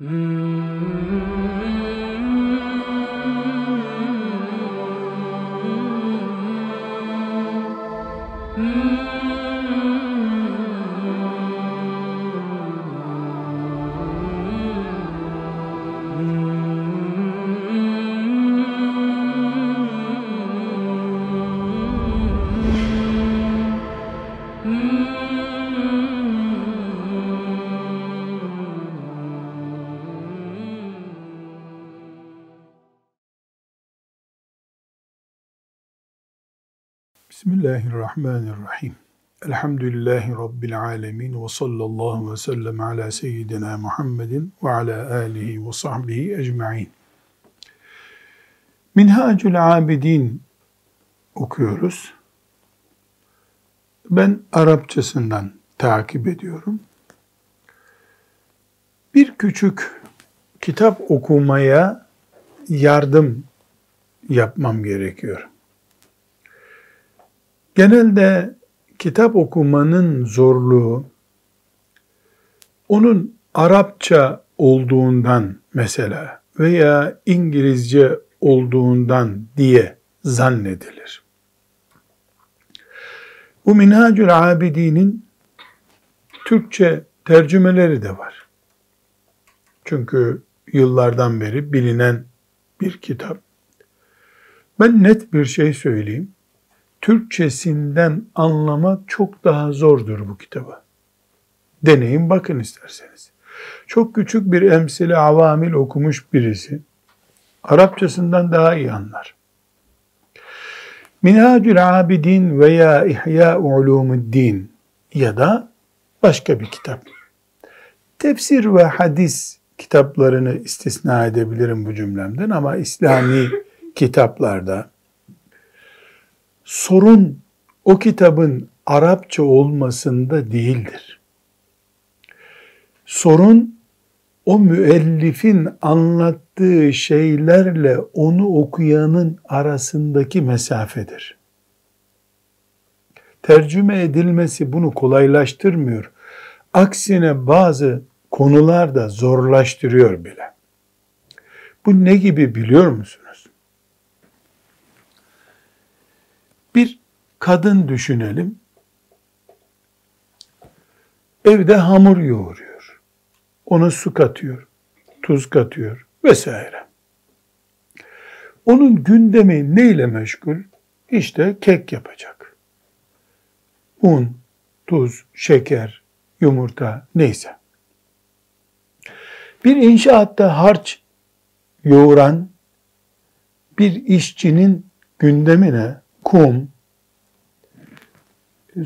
Mm-hmm. Bismillahirrahmanirrahim. Elhamdülillahi Rabbil alemin ve sallallahu ve sellem ala seyyidina Muhammedin ve ala alihi ve sahbihi ecma'in. Minhacül Abidin okuyoruz. Ben Arapçasından takip ediyorum. Bir küçük kitap okumaya yardım yapmam gerekiyor. Genelde kitap okumanın zorluğu onun Arapça olduğundan mesela veya İngilizce olduğundan diye zannedilir. Bu Minhacül Abidin'in Türkçe tercümeleri de var. Çünkü yıllardan beri bilinen bir kitap. Ben net bir şey söyleyeyim. Türkçesinden anlamak çok daha zordur bu kitabı. Deneyin bakın isterseniz. Çok küçük bir emsili avamil okumuş birisi Arapçasından daha iyi anlar. Minhacül Abidin veya İhya Ulumuddin ya da başka bir kitap. Tefsir ve hadis kitaplarını istisna edebilirim bu cümlemden ama İslami kitaplarda sorun o kitabın Arapça olmasında değildir. Sorun o müellifin anlattığı şeylerle onu okuyanın arasındaki mesafedir. Tercüme edilmesi bunu kolaylaştırmıyor. Aksine bazı konularda zorlaştırıyor bile. Bu ne gibi biliyor musunuz? Bir kadın düşünelim. Evde hamur yoğuruyor. Ona su katıyor, tuz katıyor vesaire. Onun gündemi neyle meşgul? İşte kek yapacak. Un, tuz, şeker, yumurta neyse. Bir inşaatta harç yoğuran bir işçinin gündemine kum,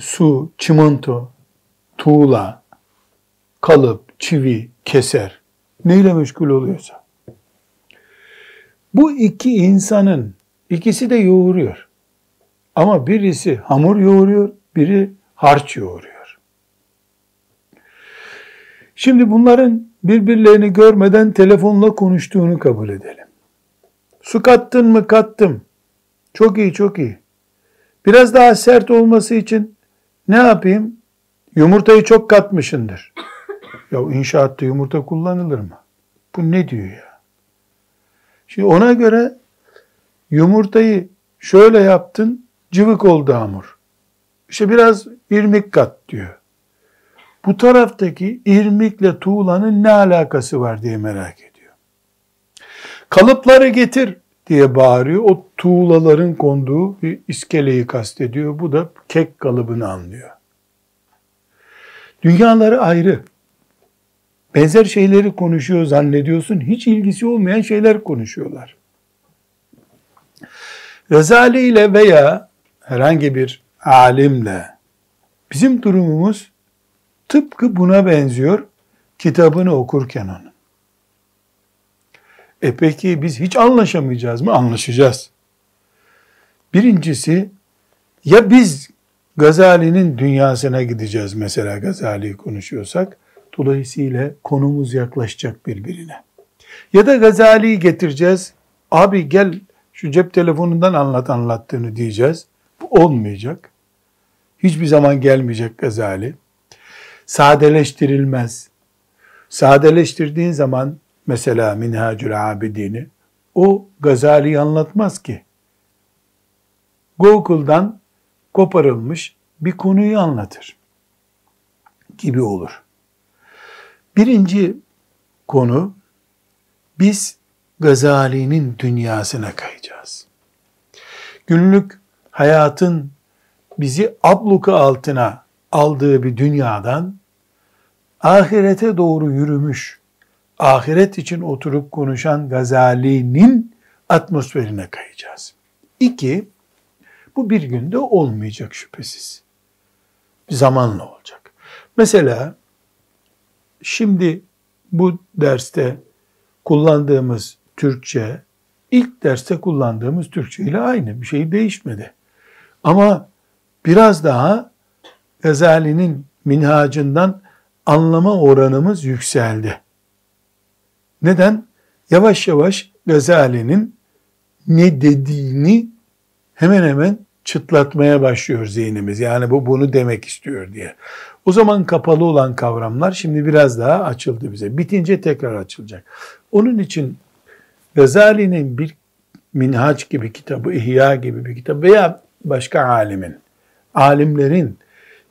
su, çimento, tuğla, kalıp, çivi, keser neyle meşgul oluyorsa. Bu iki insanın ikisi de yoğuruyor. Ama birisi hamur yoğuruyor, biri harç yoğuruyor. Şimdi bunların birbirlerini görmeden telefonla konuştuğunu kabul edelim. Su kattın mı? Kattım. Çok iyi, çok iyi. Biraz daha sert olması için ne yapayım? Yumurtayı çok katmışındır. ya inşaatta yumurta kullanılır mı? Bu ne diyor ya? Şimdi ona göre yumurtayı şöyle yaptın, cıvık oldu hamur. İşte biraz irmik kat diyor. Bu taraftaki irmikle tuğlanın ne alakası var diye merak ediyor. Kalıpları getir diye bağırıyor. O tuğlaların konduğu bir iskeleyi kastediyor. Bu da kek kalıbını anlıyor. Dünyaları ayrı. Benzer şeyleri konuşuyor zannediyorsun. Hiç ilgisi olmayan şeyler konuşuyorlar. Rezali ile veya herhangi bir alimle bizim durumumuz tıpkı buna benziyor kitabını okurken onun. E peki biz hiç anlaşamayacağız mı? Anlaşacağız. Birincisi ya biz Gazali'nin dünyasına gideceğiz mesela Gazali'yi konuşuyorsak. Dolayısıyla konumuz yaklaşacak birbirine. Ya da Gazali'yi getireceğiz. Abi gel şu cep telefonundan anlat anlattığını diyeceğiz. Bu olmayacak. Hiçbir zaman gelmeyecek Gazali. Sadeleştirilmez. Sadeleştirdiğin zaman mesela Minhacül Abidini o Gazali'yi anlatmaz ki. Google'dan koparılmış bir konuyu anlatır gibi olur. Birinci konu biz Gazali'nin dünyasına kayacağız. Günlük hayatın bizi abluka altına aldığı bir dünyadan ahirete doğru yürümüş, ahiret için oturup konuşan Gazali'nin atmosferine kayacağız. İki, bu bir günde olmayacak şüphesiz. Zamanla olacak. Mesela şimdi bu derste kullandığımız Türkçe ilk derste kullandığımız Türkçe ile aynı bir şey değişmedi. Ama biraz daha Gazali'nin minhacından anlama oranımız yükseldi. Neden? Yavaş yavaş Gazali'nin ne dediğini hemen hemen çıtlatmaya başlıyor zihnimiz. Yani bu bunu demek istiyor diye. O zaman kapalı olan kavramlar şimdi biraz daha açıldı bize. Bitince tekrar açılacak. Onun için Gazali'nin bir Minhaç gibi kitabı, İhya gibi bir kitap veya başka alimin, alimlerin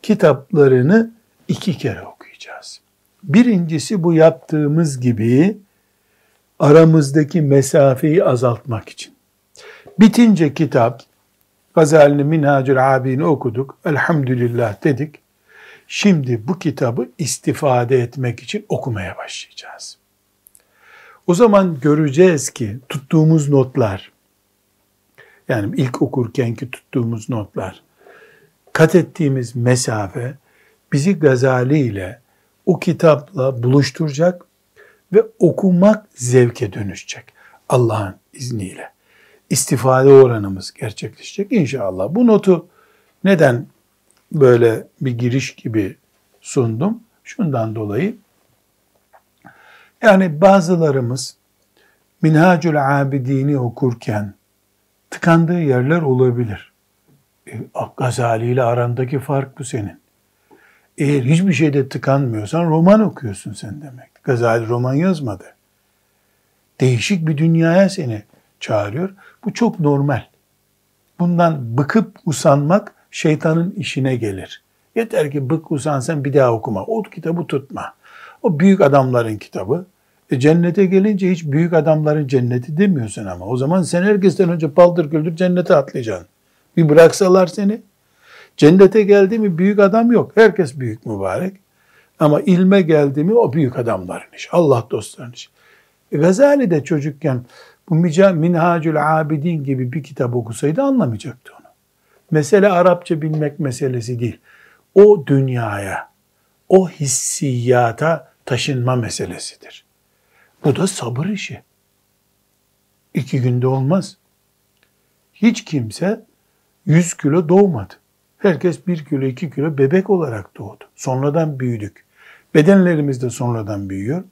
kitaplarını iki kere okuyacağız. Birincisi bu yaptığımız gibi aramızdaki mesafeyi azaltmak için. Bitince kitap, Gazali'nin Minhacül Abini okuduk, elhamdülillah dedik. Şimdi bu kitabı istifade etmek için okumaya başlayacağız. O zaman göreceğiz ki tuttuğumuz notlar, yani ilk okurkenki tuttuğumuz notlar, kat ettiğimiz mesafe bizi Gazali ile o kitapla buluşturacak ve okumak zevke dönüşecek Allah'ın izniyle. İstifade oranımız gerçekleşecek inşallah. Bu notu neden böyle bir giriş gibi sundum? Şundan dolayı yani bazılarımız Minhacül Abidini okurken tıkandığı yerler olabilir. E, Gazali ile arandaki fark bu senin. Eğer hiçbir şeyde tıkanmıyorsan roman okuyorsun sen demek. Gazali roman yazmadı. Değişik bir dünyaya seni çağırıyor. Bu çok normal. Bundan bıkıp usanmak şeytanın işine gelir. Yeter ki bık usansan bir daha okuma. O kitabı tutma. O büyük adamların kitabı. E cennete gelince hiç büyük adamların cenneti demiyorsun ama. O zaman sen herkesten önce paldır güldür cennete atlayacaksın. Bir bıraksalar seni. Cennete geldi mi büyük adam yok. Herkes büyük mübarek. Ama ilme geldi mi o büyük adamların iş. Allah dostlarının iş. E Gazali de çocukken bu Minhacül Abidin gibi bir kitap okusaydı anlamayacaktı onu. Mesele Arapça bilmek meselesi değil. O dünyaya, o hissiyata taşınma meselesidir. Bu da sabır işi. İki günde olmaz. Hiç kimse 100 kilo doğmadı. Herkes 1 kilo, 2 kilo bebek olarak doğdu. Sonradan büyüdük. Bedenlerimiz de sonradan büyüyor.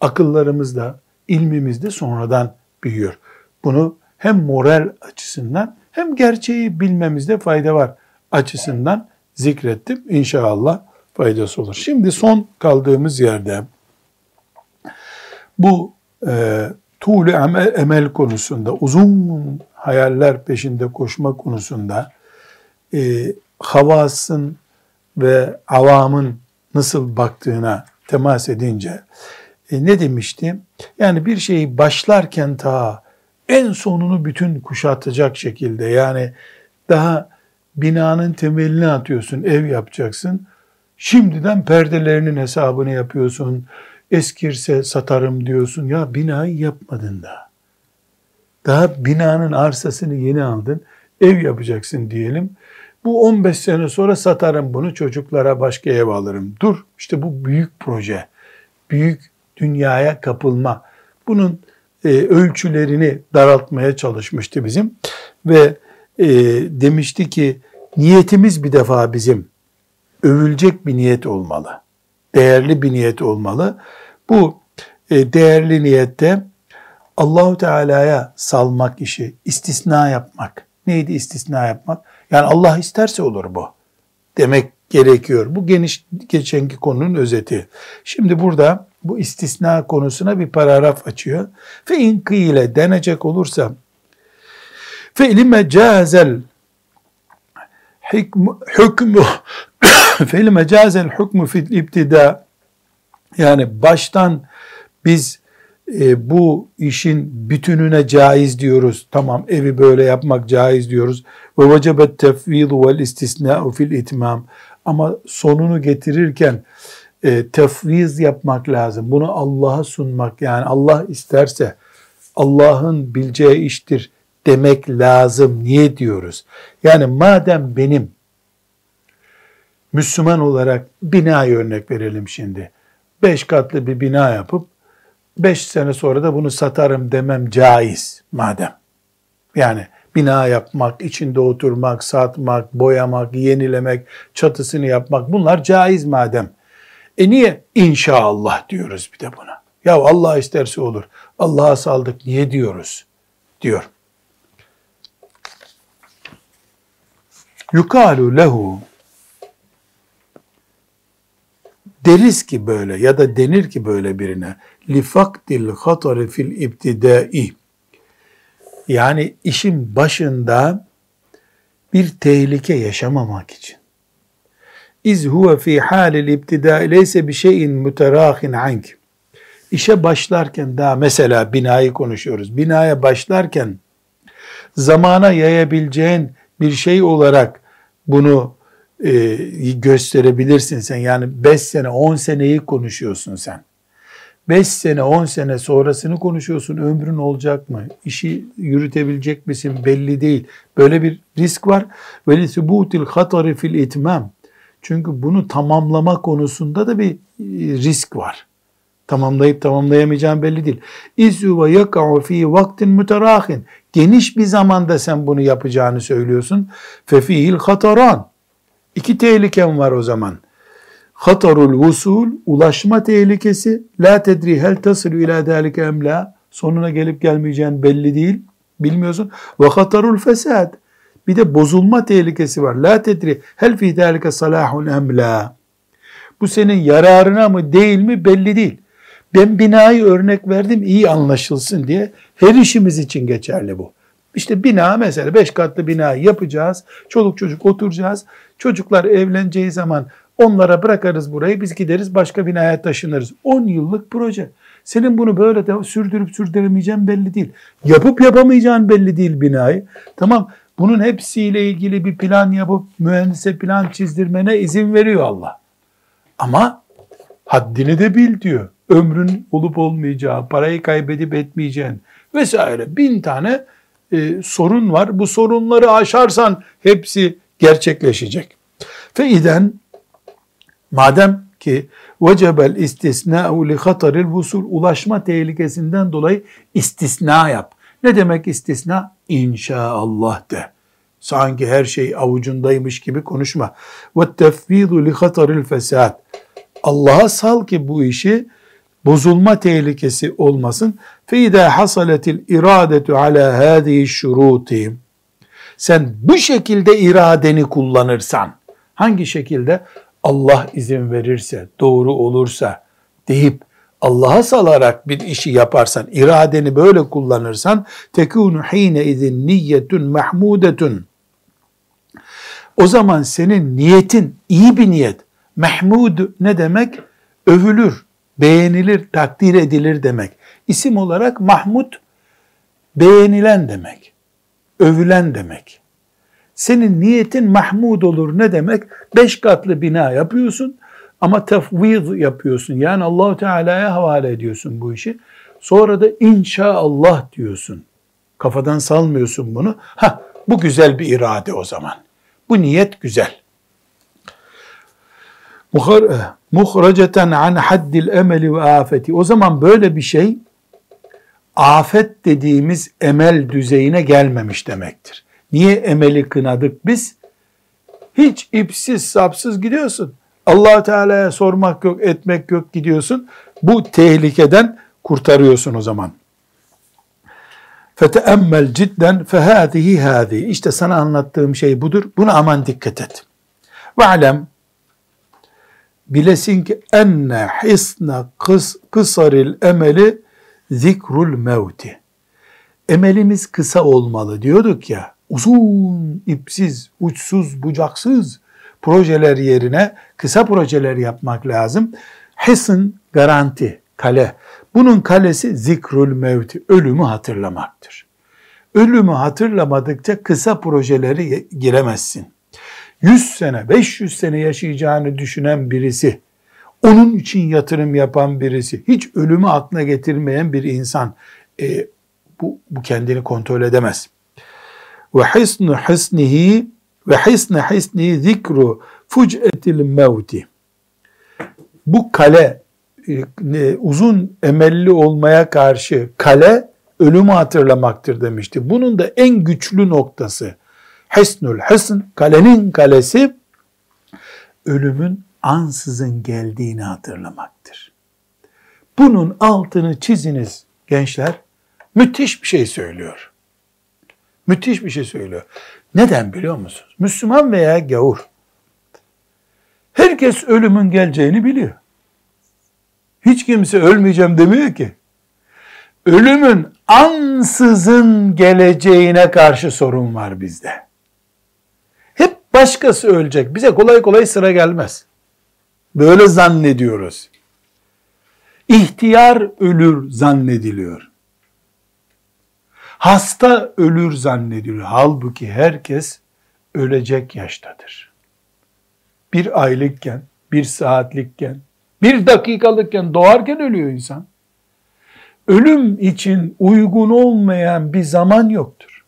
Akıllarımız da, ilmimiz de sonradan büyüyor. Bunu hem moral açısından hem gerçeği bilmemizde fayda var açısından zikrettim. İnşallah faydası olur. Şimdi son kaldığımız yerde bu e, tuğlu emel, emel konusunda, uzun hayaller peşinde koşma konusunda e, havasın ve avamın nasıl baktığına temas edince e, ne demişti? Yani bir şeyi başlarken ta en sonunu bütün kuşatacak şekilde yani daha binanın temelini atıyorsun, ev yapacaksın. Şimdiden perdelerinin hesabını yapıyorsun. Eskirse satarım diyorsun. Ya binayı yapmadın daha. Daha binanın arsasını yeni aldın. Ev yapacaksın diyelim. Bu 15 sene sonra satarım bunu çocuklara başka ev alırım. Dur işte bu büyük proje. Büyük dünyaya kapılma. Bunun e, ölçülerini daraltmaya çalışmıştı bizim. Ve e, demişti ki niyetimiz bir defa bizim övülecek bir niyet olmalı. Değerli bir niyet olmalı. Bu e, değerli niyette Allahu Teala'ya salmak işi, istisna yapmak. Neydi istisna yapmak? Yani Allah isterse olur bu. Demek gerekiyor. Bu geniş geçenki konunun özeti. Şimdi burada bu istisna konusuna bir paragraf açıyor. Fe in ile denecek olursa fe'li mecazel hükmü fe'li mecazel hükmü fil ibtida yani baştan biz e, bu işin bütününe caiz diyoruz. Tamam evi böyle yapmak caiz diyoruz. Ve vecebet tefvidu vel istisna'u fil itmam. Ama sonunu getirirken e, tefviz yapmak lazım. Bunu Allah'a sunmak yani Allah isterse Allah'ın bileceği iştir demek lazım. Niye diyoruz? Yani madem benim Müslüman olarak binayı örnek verelim şimdi. Beş katlı bir bina yapıp beş sene sonra da bunu satarım demem caiz madem. Yani bina yapmak, içinde oturmak, satmak, boyamak, yenilemek, çatısını yapmak bunlar caiz madem. E niye inşallah diyoruz bir de buna? Ya Allah isterse olur. Allah'a saldık niye diyoruz? Diyor. Yukalu lehu deriz ki böyle ya da denir ki böyle birine li faktil hatari fil ibtidai yani işin başında bir tehlike yaşamamak için iz huve fi halil ibtida leyse bir şeyin müterahin ank işe başlarken daha mesela binayı konuşuyoruz binaya başlarken zamana yayabileceğin bir şey olarak bunu e, gösterebilirsin sen. Yani 5 sene 10 seneyi konuşuyorsun sen. 5 sene 10 sene sonrasını konuşuyorsun. Ömrün olacak mı? İşi yürütebilecek misin? Belli değil. Böyle bir risk var. Velisubutil hatari fil itmam. Çünkü bunu tamamlama konusunda da bir e, risk var. Tamamlayıp tamamlayamayacağın belli değil. İzü ve yaka'u fi vaktin müterahin. Geniş bir zamanda sen bunu yapacağını söylüyorsun. Fefihil hataran. İki tehlikem var o zaman. Hatarul vusul, ulaşma tehlikesi. La tedri hel tasilu ila dalike emla. Sonuna gelip gelmeyeceğin belli değil. Bilmiyorsun. Ve hatarul fesad. Bir de bozulma tehlikesi var. La tedri hel fi dalike salahun emla. Bu senin yararına mı değil mi belli değil. Ben binayı örnek verdim iyi anlaşılsın diye. Her işimiz için geçerli bu. İşte bina mesela beş katlı bina yapacağız. Çoluk çocuk oturacağız. Çocuklar evleneceği zaman onlara bırakarız burayı. Biz gideriz başka binaya taşınırız. 10 yıllık proje. Senin bunu böyle de sürdürüp sürdüremeyeceğin belli değil. Yapıp yapamayacağın belli değil binayı. Tamam bunun hepsiyle ilgili bir plan yapıp mühendise plan çizdirmene izin veriyor Allah. Ama haddini de bil diyor. Ömrün olup olmayacağı, parayı kaybedip etmeyeceğin vesaire bin tane e, sorun var. Bu sorunları aşarsan hepsi gerçekleşecek. Feiden madem ki vecebel istisna'u li hataril vusul ulaşma tehlikesinden dolayı istisna yap. Ne demek istisna? İnşaallah de. Sanki her şey avucundaymış gibi konuşma. Ve tefvidu li hataril fesad. Allah'a sal ki bu işi bozulma tehlikesi olmasın. فَاِذَا حَصَلَتِ الْاِرَادَةُ عَلَى هَذِهِ الشُّرُوطِ Sen bu şekilde iradeni kullanırsan, hangi şekilde? Allah izin verirse, doğru olursa deyip Allah'a salarak bir işi yaparsan, iradeni böyle kullanırsan, tekunu hine izin niyetun mahmudetun. O zaman senin niyetin iyi bir niyet. Mahmud ne demek? Övülür, beğenilir, takdir edilir demek. İsim olarak Mahmud beğenilen demek. Övülen demek. Senin niyetin Mahmud olur ne demek? Beş katlı bina yapıyorsun ama tefvid yapıyorsun. Yani Allahu Teala'ya havale ediyorsun bu işi. Sonra da inşallah diyorsun. Kafadan salmıyorsun bunu. Ha bu güzel bir irade o zaman. Bu niyet güzel muhraceten an haddil emeli ve afeti. O zaman böyle bir şey afet dediğimiz emel düzeyine gelmemiş demektir. Niye emeli kınadık biz? Hiç ipsiz sapsız gidiyorsun. allah Teala'ya sormak yok, etmek yok gidiyorsun. Bu tehlikeden kurtarıyorsun o zaman. Feteemmel cidden fehâzihi hâzi. İşte sana anlattığım şey budur. Buna aman dikkat et. Alem bilesin ki enne hisne kıs, kısaril emeli zikrul mevti. Emelimiz kısa olmalı diyorduk ya. Uzun, ipsiz, uçsuz, bucaksız projeler yerine kısa projeler yapmak lazım. Hisn garanti, kale. Bunun kalesi zikrul mevti, ölümü hatırlamaktır. Ölümü hatırlamadıkça kısa projeleri giremezsin. 100 sene, 500 sene yaşayacağını düşünen birisi, onun için yatırım yapan birisi, hiç ölümü aklına getirmeyen bir insan e, bu, bu kendini kontrol edemez. Ve hisnu hisnihi ve hisne hisnihi zikru fuc'etil mevti. Bu kale e, uzun emelli olmaya karşı kale ölümü hatırlamaktır demişti. Bunun da en güçlü noktası Hisnul Hisn, kalenin kalesi ölümün ansızın geldiğini hatırlamaktır. Bunun altını çiziniz gençler. Müthiş bir şey söylüyor. Müthiş bir şey söylüyor. Neden biliyor musunuz? Müslüman veya gavur. Herkes ölümün geleceğini biliyor. Hiç kimse ölmeyeceğim demiyor ki. Ölümün ansızın geleceğine karşı sorun var bizde. Başkası ölecek. Bize kolay kolay sıra gelmez. Böyle zannediyoruz. İhtiyar ölür zannediliyor. Hasta ölür zannediliyor. Halbuki herkes ölecek yaştadır. Bir aylıkken, bir saatlikken, bir dakikalıkken doğarken ölüyor insan. Ölüm için uygun olmayan bir zaman yoktur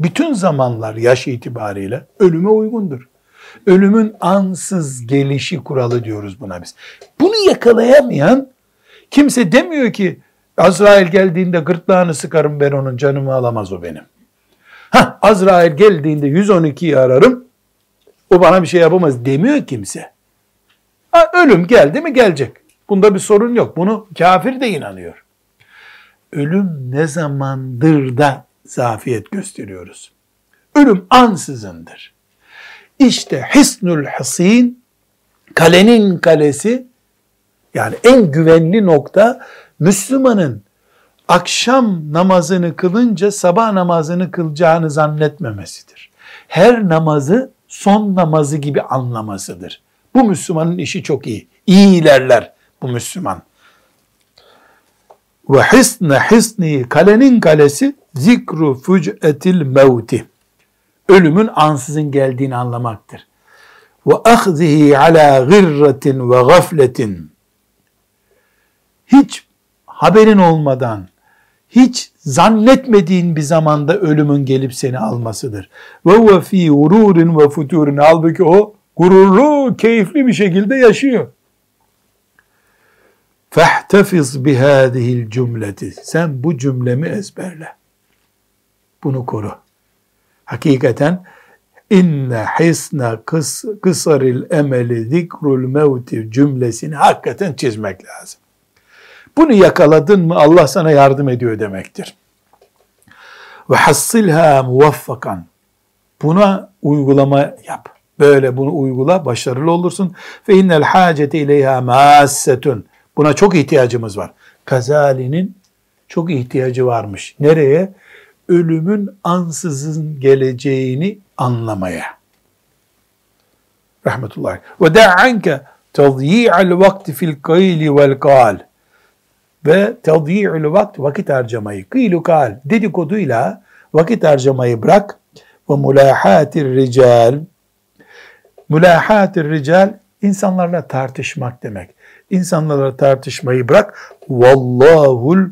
bütün zamanlar yaş itibariyle ölüme uygundur. Ölümün ansız gelişi kuralı diyoruz buna biz. Bunu yakalayamayan kimse demiyor ki Azrail geldiğinde gırtlağını sıkarım ben onun canımı alamaz o benim. Ha Azrail geldiğinde 112'yi ararım o bana bir şey yapamaz demiyor kimse. Ha, ölüm geldi mi gelecek. Bunda bir sorun yok. Bunu kafir de inanıyor. Ölüm ne zamandır da zafiyet gösteriyoruz. Ölüm ansızındır. İşte hisnül hasin, kalenin kalesi, yani en güvenli nokta, Müslümanın akşam namazını kılınca sabah namazını kılacağını zannetmemesidir. Her namazı son namazı gibi anlamasıdır. Bu Müslümanın işi çok iyi. İyi ilerler bu Müslüman. Ve hisne hisni kalenin kalesi zikru füc'etil mevti. Ölümün ansızın geldiğini anlamaktır. Ve ahzihi ala gırratin ve gafletin. Hiç haberin olmadan, hiç zannetmediğin bir zamanda ölümün gelip seni almasıdır. Ve huve fi ururin ve futurin. Halbuki o gururlu, keyifli bir şekilde yaşıyor. Fehtefiz bihâzihil cümleti. Sen bu cümlemi ezberle. Bunu koru. Hakikaten inne hisne kıs, kısaril emeli zikrul mevti cümlesini hakikaten çizmek lazım. Bunu yakaladın mı Allah sana yardım ediyor demektir. Ve hassilha muvaffakan. Buna uygulama yap. Böyle bunu uygula, başarılı olursun. Fe innel hacete ileyha massetun. Buna çok ihtiyacımız var. Kazali'nin çok ihtiyacı varmış. Nereye? Ölümün ansızın geleceğini anlamaya. Rahmetullahi. Ve da'anke tadyi'al vakti fil kayli vel kal. Ve tadyi'ul vakt vakit harcamayı. Kıylu kal dedikoduyla vakit harcamayı bırak. Ve mulahatir rical. Mulahatir rical insanlarla tartışmak demek insanlarla tartışmayı bırak. Vallahul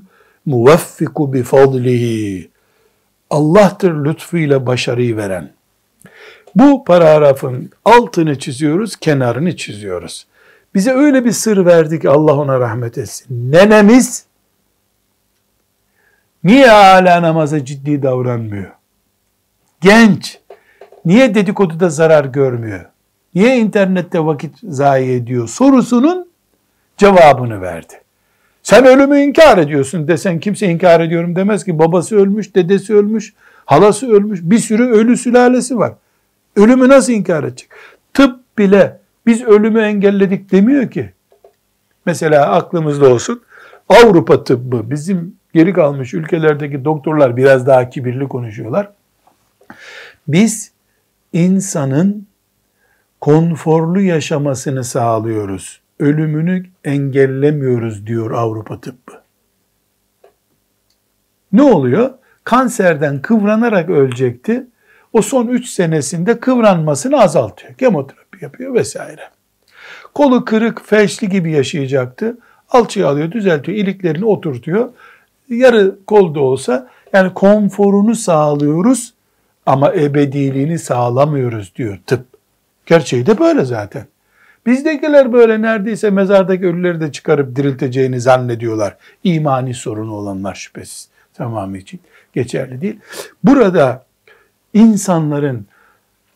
muvaffiku bi fadlihi. Allah'tır lütfuyla başarıyı veren. Bu paragrafın altını çiziyoruz, kenarını çiziyoruz. Bize öyle bir sır verdi ki Allah ona rahmet etsin. Nenemiz niye hala namaza ciddi davranmıyor? Genç niye dedikoduda zarar görmüyor? Niye internette vakit zayi ediyor? Sorusunun cevabını verdi. Sen ölümü inkar ediyorsun desen kimse inkar ediyorum demez ki babası ölmüş, dedesi ölmüş, halası ölmüş, bir sürü ölü sülalesi var. Ölümü nasıl inkar edecek? Tıp bile Biz ölümü engelledik demiyor ki. Mesela aklımızda olsun. Avrupa tıbbı bizim geri kalmış ülkelerdeki doktorlar biraz daha kibirli konuşuyorlar. Biz insanın konforlu yaşamasını sağlıyoruz. Ölümünü engellemiyoruz diyor Avrupa tıbbı. Ne oluyor? Kanserden kıvranarak ölecekti. O son 3 senesinde kıvranmasını azaltıyor. Kemoterapi yapıyor vesaire. Kolu kırık, felçli gibi yaşayacaktı. Alçıyı alıyor, düzeltiyor, iliklerini oturtuyor. Yarı kol da olsa yani konforunu sağlıyoruz ama ebediliğini sağlamıyoruz diyor tıp. Gerçeği de böyle zaten. Bizdekiler böyle neredeyse mezardaki ölüleri de çıkarıp dirilteceğini zannediyorlar. İmani sorunu olanlar şüphesiz. Tamamı için geçerli değil. Burada insanların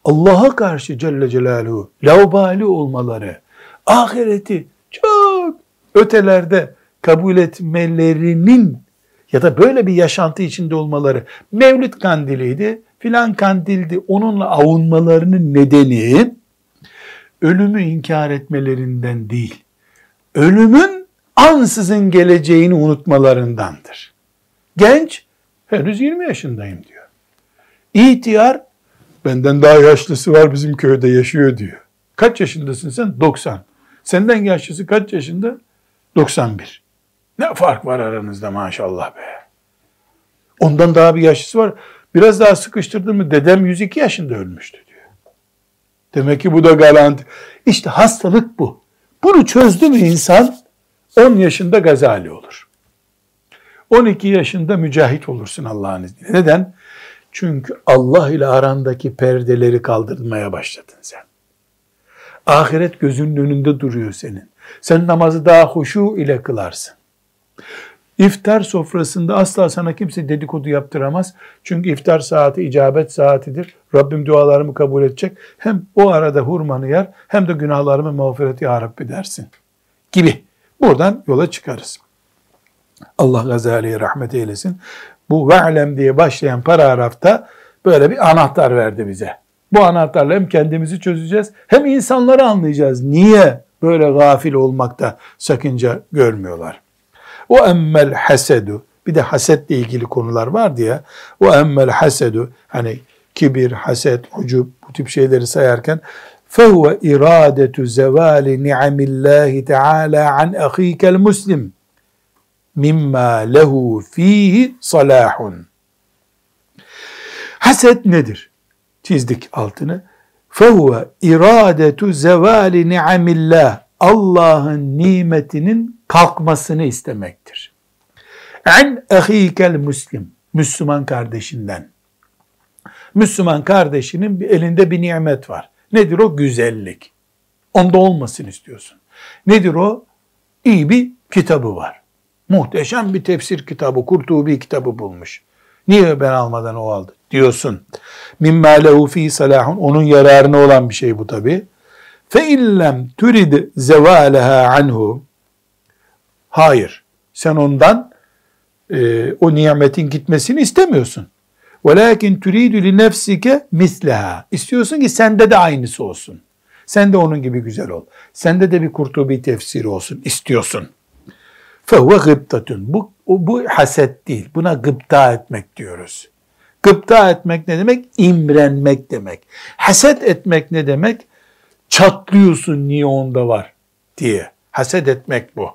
Allah'a karşı Celle Celaluhu laubali olmaları, ahireti çok ötelerde kabul etmelerinin ya da böyle bir yaşantı içinde olmaları Mevlid kandiliydi, filan kandildi onunla avunmalarının nedeni ölümü inkar etmelerinden değil, ölümün ansızın geleceğini unutmalarındandır. Genç, henüz 20 yaşındayım diyor. İhtiyar, benden daha yaşlısı var bizim köyde yaşıyor diyor. Kaç yaşındasın sen? 90. Senden yaşlısı kaç yaşında? 91. Ne fark var aranızda maşallah be. Ondan daha bir yaşlısı var. Biraz daha sıkıştırdın mı dedem 102 yaşında ölmüştü diyor. Demek ki bu da garanti. İşte hastalık bu. Bunu çözdü mü insan 10 yaşında gazali olur. 12 yaşında mücahit olursun Allah'ın izniyle. Neden? Çünkü Allah ile arandaki perdeleri kaldırmaya başladın sen. Ahiret gözünün önünde duruyor senin. Sen namazı daha huşu ile kılarsın. İftar sofrasında asla sana kimse dedikodu yaptıramaz. Çünkü iftar saati icabet saatidir. Rabbim dualarımı kabul edecek. Hem o arada hurmanı yer hem de günahlarımı mağfiret ya Rabbi dersin. Gibi. Buradan yola çıkarız. Allah Gazali'ye rahmet eylesin. Bu ve'lem diye başlayan paragrafta böyle bir anahtar verdi bize. Bu anahtarla hem kendimizi çözeceğiz hem insanları anlayacağız. Niye böyle gafil olmakta sakınca görmüyorlar. O emmel hasedu bir de hasetle ilgili konular var diye o emmel hasedu hani kibir, haset, ucub bu tip şeyleri sayarken فَهُوَ اِرَادَةُ زَوَالِ نِعَمِ اللّٰهِ تَعَالَى عَنْ اَخ۪يكَ الْمُسْلِمِ mimma lehu fihi salahun. Haset nedir? Çizdik altını. Fehuve iradetu zevali ni'amillah. Allah'ın nimetinin kalkmasını istemektir. En ehikel muslim. Müslüman kardeşinden. Müslüman kardeşinin elinde bir nimet var. Nedir o? Güzellik. Onda olmasın istiyorsun. Nedir o? İyi bir kitabı var. Muhteşem bir tefsir kitabı, Kurtubi kitabı bulmuş. Niye ben almadan o aldı? Diyorsun. Mimma lehu fi salahun. Onun yararına olan bir şey bu tabi. Fe illem turid zevaleha anhu. Hayır. Sen ondan e, o nimetin gitmesini istemiyorsun. Velakin turidu li nefsike misleha. İstiyorsun ki sende de aynısı olsun. Sen de onun gibi güzel ol. Sende de bir kurtubi tefsiri olsun. istiyorsun. Fehve gıbtatun. Bu, bu haset değil. Buna gıpta etmek diyoruz. Gıpta etmek ne demek? İmrenmek demek. Haset etmek ne demek? Çatlıyorsun niye onda var diye. Haset etmek bu.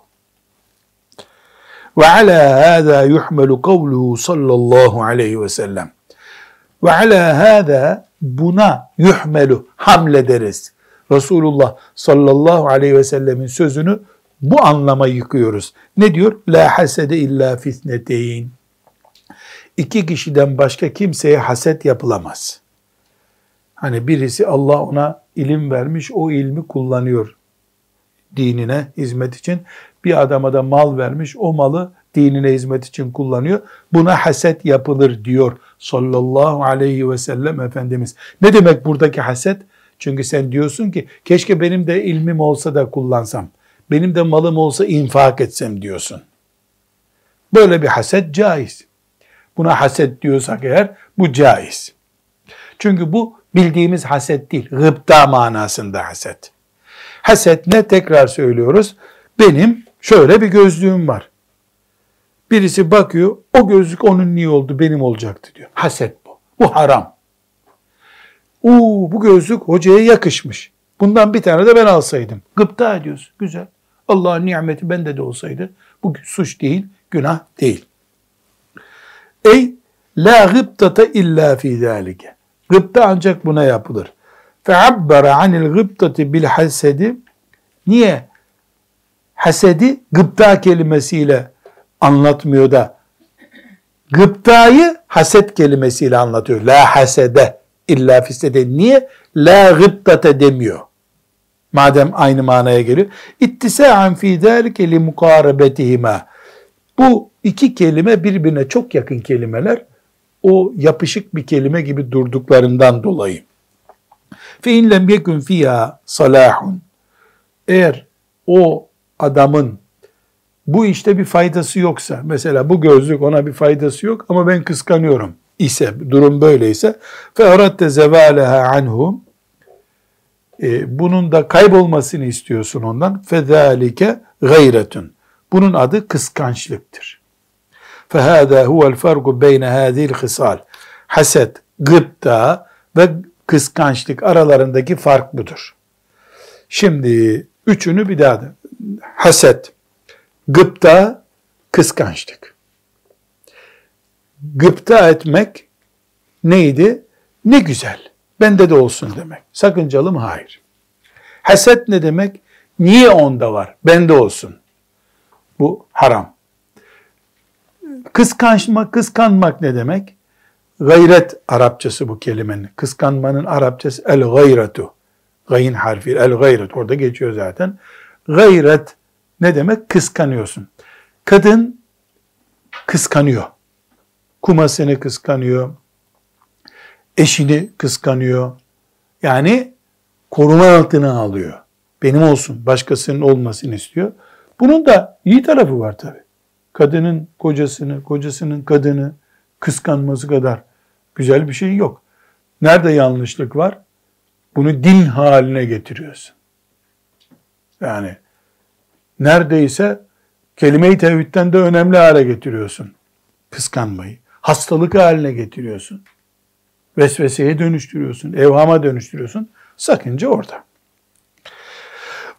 Ve ala hâzâ yuhmelu kavluhu sallallahu aleyhi ve sellem. Ve ala hâzâ buna yuhmelu hamlederiz. Resulullah sallallahu aleyhi ve sellemin sözünü bu anlama yıkıyoruz. Ne diyor? La hasede illa fitneteyn. İki kişiden başka kimseye haset yapılamaz. Hani birisi Allah ona ilim vermiş, o ilmi kullanıyor dinine hizmet için. Bir adama da mal vermiş, o malı dinine hizmet için kullanıyor. Buna haset yapılır diyor sallallahu aleyhi ve sellem Efendimiz. Ne demek buradaki haset? Çünkü sen diyorsun ki keşke benim de ilmim olsa da kullansam benim de malım olsa infak etsem diyorsun. Böyle bir haset caiz. Buna haset diyorsak eğer bu caiz. Çünkü bu bildiğimiz haset değil, gıpta manasında haset. Haset ne? Tekrar söylüyoruz. Benim şöyle bir gözlüğüm var. Birisi bakıyor, o gözlük onun niye oldu, benim olacaktı diyor. Haset bu. Bu haram. Uuu bu gözlük hocaya yakışmış. Bundan bir tane de ben alsaydım. Gıpta ediyorsun. Güzel. Allah'ın nimeti bende de olsaydı. Bu suç değil, günah değil. Ey la gıptata illa fi zalike. Gıpta ancak buna yapılır. Feabbara anil gıptati bil hasedi. Niye? Hasedi gıpta kelimesiyle anlatmıyor da gıptayı haset kelimesiyle anlatıyor. La hasede illa fistede. Niye? La gıptate demiyor. Madem aynı manaya geliyor. İttisa'an fi zâlike li mukarabetihima. Bu iki kelime birbirine çok yakın kelimeler. O yapışık bir kelime gibi durduklarından dolayı. Fe in lem yekun fiha salahun. Eğer o adamın bu işte bir faydası yoksa, mesela bu gözlük ona bir faydası yok ama ben kıskanıyorum ise, durum böyleyse, fe aratte zevaleha anhu, e, bunun da kaybolmasını istiyorsun ondan, fezalike gayretun. Bunun adı kıskançlıktır. فَهَذَا هُوَ الْفَرْقُ بَيْنَ هَذِي الْخِصَالِ Haset, gıpta ve kıskançlık aralarındaki fark budur. Şimdi üçünü bir daha da. Haset, gıpta, kıskançlık. Gıpta etmek neydi? Ne güzel. Bende de olsun demek. Sakıncalı mı? Hayır. Haset ne demek? Niye onda var? Bende olsun. Bu haram. Kıskançmak, kıskanmak ne demek? Gayret Arapçası bu kelimenin. Kıskanmanın Arapçası el gayretu. Gayin harfi el gayret orada geçiyor zaten. Gayret ne demek? Kıskanıyorsun. Kadın kıskanıyor. Kumasını kıskanıyor. Eşini kıskanıyor. Yani koruma altına alıyor. Benim olsun, başkasının olmasını istiyor. Bunun da iyi tarafı var tabi. Kadının kocasını, kocasının kadını kıskanması kadar güzel bir şey yok. Nerede yanlışlık var? Bunu din haline getiriyorsun. Yani neredeyse kelime-i tevhidden de önemli hale getiriyorsun. Kıskanmayı. Hastalık haline getiriyorsun. Vesveseye dönüştürüyorsun. Evhama dönüştürüyorsun. Sakınca orada.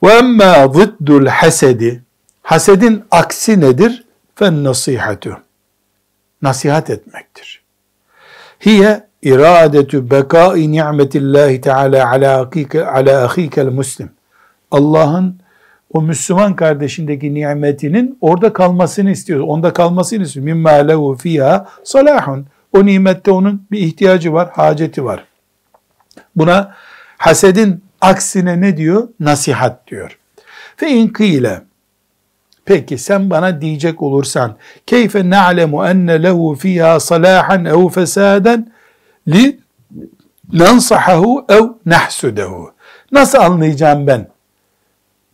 Emmâ zıddul hasedi Hasedin aksi nedir? Nasihatü. Nasihat etmektir. Hiye iradetu bekai ni'metillahi teala ala akike ala ahikel muslim. Allah'ın o Müslüman kardeşindeki nimetinin orada kalmasını istiyor. Onda kalmasını istiyor. Mimma lehu fiha salahun. O nimette onun bir ihtiyacı var, haceti var. Buna hasedin aksine ne diyor? Nasihat diyor. Fe in kıyle Peki sen bana diyecek olursan keyfe na'lemu enne lehu fiha salahan ev fesaden li nansahahu ev nahsudehu. Nasıl anlayacağım ben?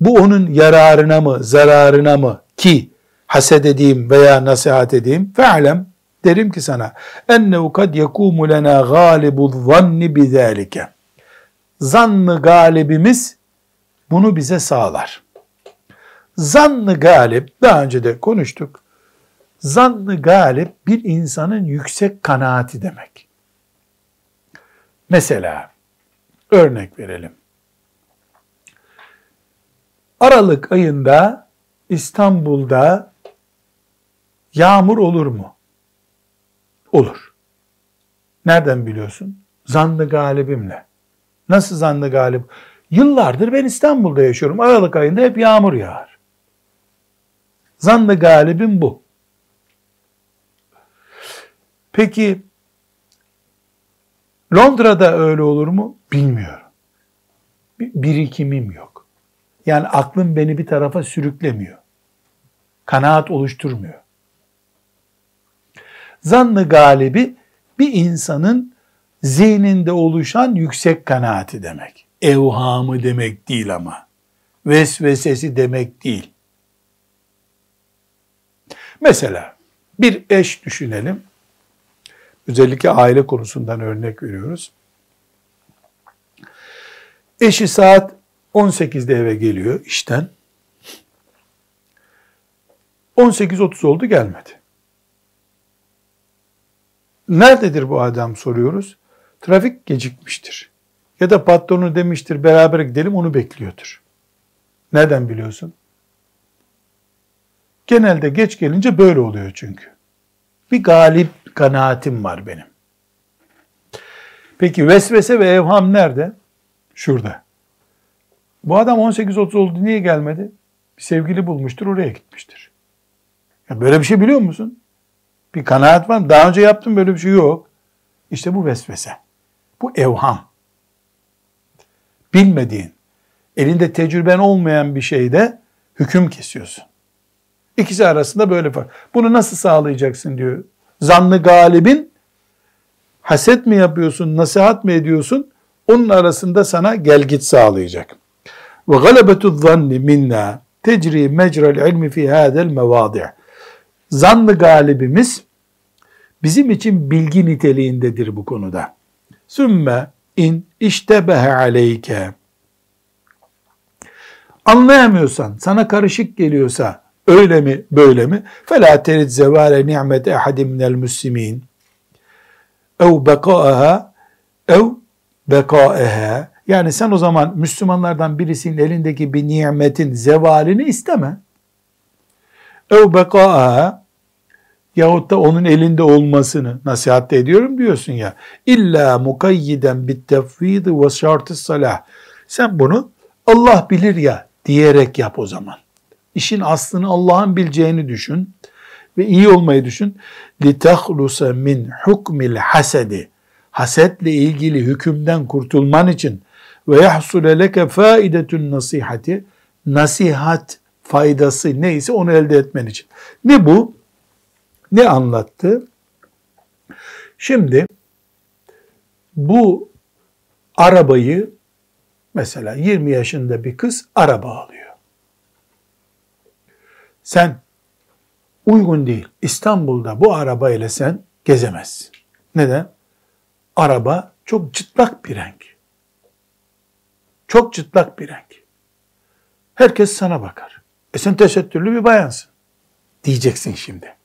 Bu onun yararına mı, zararına mı ki haset edeyim veya nasihat edeyim? Fe'lem derim ki sana ennehu kad yekumu lena galibu zanni bizalike. Zannı galibimiz bunu bize sağlar. Zannı galip, daha önce de konuştuk. Zannı galip bir insanın yüksek kanaati demek. Mesela örnek verelim. Aralık ayında İstanbul'da yağmur olur mu? Olur. Nereden biliyorsun? Zannı galibimle. Nasıl zannı galip? Yıllardır ben İstanbul'da yaşıyorum. Aralık ayında hep yağmur yağar. Zannı galibim bu. Peki Londra'da öyle olur mu? Bilmiyorum. Bir birikimim yok. Yani aklım beni bir tarafa sürüklemiyor. Kanaat oluşturmuyor. Zannı galibi bir insanın zihninde oluşan yüksek kanaati demek. Evhamı demek değil ama. Vesvesesi demek değil. Mesela bir eş düşünelim. Özellikle aile konusundan örnek veriyoruz. Eşi saat 18'de eve geliyor işten. 18.30 oldu gelmedi. Nerededir bu adam soruyoruz. Trafik gecikmiştir. Ya da patronu demiştir beraber gidelim onu bekliyordur. Nereden biliyorsun? Genelde geç gelince böyle oluyor çünkü. Bir galip kanaatim var benim. Peki vesvese ve evham nerede? Şurada. Bu adam 18.30 oldu niye gelmedi? Bir sevgili bulmuştur oraya gitmiştir. Ya böyle bir şey biliyor musun? Bir kanaat var mı? Daha önce yaptım böyle bir şey yok. İşte bu vesvese. Bu evham. Bilmediğin, elinde tecrüben olmayan bir şeyde hüküm kesiyorsun. İkisi arasında böyle fark. Bunu nasıl sağlayacaksın diyor. Zannı galibin haset mi yapıyorsun, nasihat mi ediyorsun? Onun arasında sana gelgit sağlayacak. Ve galebetu zanni minna tecri mecrel ilmi fi hadel mevadi' Zanlı galibimiz bizim için bilgi niteliğindedir bu konuda. Sümme in iştebehe aleyke. Anlayamıyorsan, sana karışık geliyorsa öyle mi böyle mi? Fela terid zevale ni'met ehadim minel müslimin. Ev bekaaha ev bekaaha. Yani sen o zaman Müslümanlardan birisinin elindeki bir nimetin zevalini isteme. Ev bekaaha yahut da onun elinde olmasını nasihat ediyorum diyorsun ya. İlla mukayyiden bit tefvid ve şartı salah. Sen bunu Allah bilir ya diyerek yap o zaman. İşin aslını Allah'ın bileceğini düşün ve iyi olmayı düşün. لِتَخْلُسَ min hukmil hasedi. Hasetle ilgili hükümden kurtulman için ve yahsule leke faidetun nasihati nasihat faydası neyse onu elde etmen için. Ne bu? Ne anlattı? Şimdi bu arabayı mesela 20 yaşında bir kız araba alıyor. Sen uygun değil. İstanbul'da bu araba ile sen gezemezsin. Neden? Araba çok çıtlak bir renk. Çok çıtlak bir renk. Herkes sana bakar. E sen tesettürlü bir bayansın. Diyeceksin şimdi.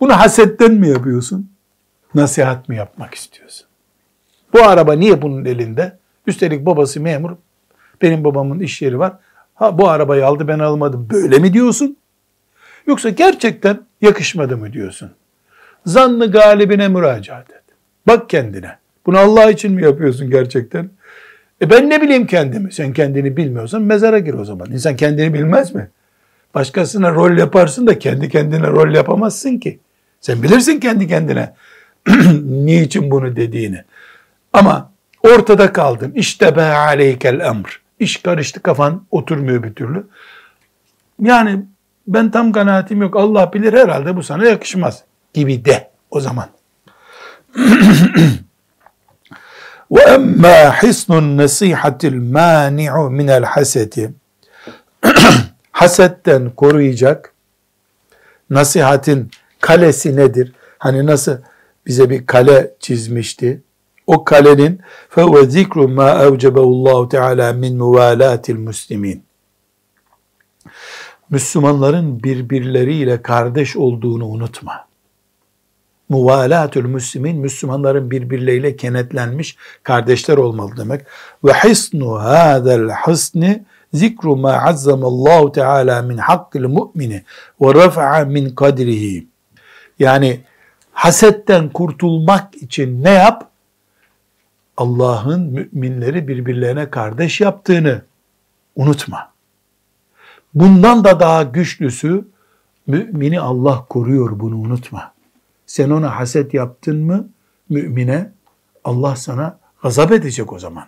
Bunu hasetten mi yapıyorsun? Nasihat mi yapmak istiyorsun? Bu araba niye bunun elinde? Üstelik babası memur. Benim babamın iş yeri var. Ha bu arabayı aldı ben almadım. Böyle mi diyorsun? Yoksa gerçekten yakışmadı mı diyorsun? Zannı galibine müracaat et. Bak kendine. Bunu Allah için mi yapıyorsun gerçekten? E ben ne bileyim kendimi? Sen kendini bilmiyorsan mezara gir o zaman. İnsan kendini bilmez mi? Başkasına rol yaparsın da kendi kendine rol yapamazsın ki. Sen bilirsin kendi kendine niçin bunu dediğini. Ama ortada kaldın. İşte be aleykel emr. İş karıştı kafan oturmuyor bir türlü. Yani ben tam kanaatim yok. Allah bilir herhalde bu sana yakışmaz gibi de o zaman. Ve emma hisnun nasihatil mani'u minel haseti hasetten koruyacak nasihatin kalesi nedir? Hani nasıl bize bir kale çizmişti? O kalenin فَهُوَ ذِكْرُ مَا اَوْجَبَهُ اللّٰهُ تَعَالَى مِنْ مُوَالَاتِ الْمُسْلِمِينَ Müslümanların birbirleriyle kardeş olduğunu unutma. Muvalatül Müslümin, Müslümanların birbirleriyle kenetlenmiş kardeşler olmalı demek. Ve hisnu hadel hisni zikru ma azzamallahu teala min hakkil mu'mini ve rafa'a min kadrihi. Yani hasetten kurtulmak için ne yap? Allah'ın müminleri birbirlerine kardeş yaptığını unutma. Bundan da daha güçlüsü mümini Allah koruyor bunu unutma. Sen ona haset yaptın mı mümine Allah sana gazap edecek o zaman.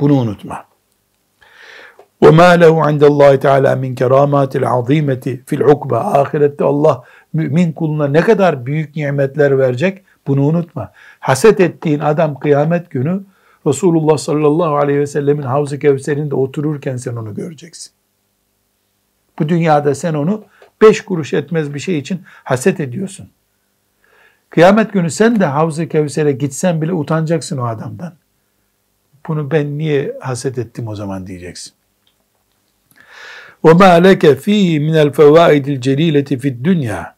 Bunu unutma. وَمَا لَهُ عِنْدَ اللّٰهِ تَعَالَى مِنْ كَرَامَاتِ الْعَظِيمَةِ فِي الْعُقْبَةِ Ahirette Allah mümin kuluna ne kadar büyük nimetler verecek bunu unutma. Haset ettiğin adam kıyamet günü Resulullah sallallahu aleyhi ve sellemin Havz-ı Kevser'inde otururken sen onu göreceksin. Bu dünyada sen onu beş kuruş etmez bir şey için haset ediyorsun. Kıyamet günü sen de Havz-ı Kevser'e gitsen bile utanacaksın o adamdan. Bunu ben niye haset ettim o zaman diyeceksin. وَمَا لَكَ ف۪يهِ مِنَ الْفَوَائِدِ الْجَلِيلَةِ فِي الدُّنْيَا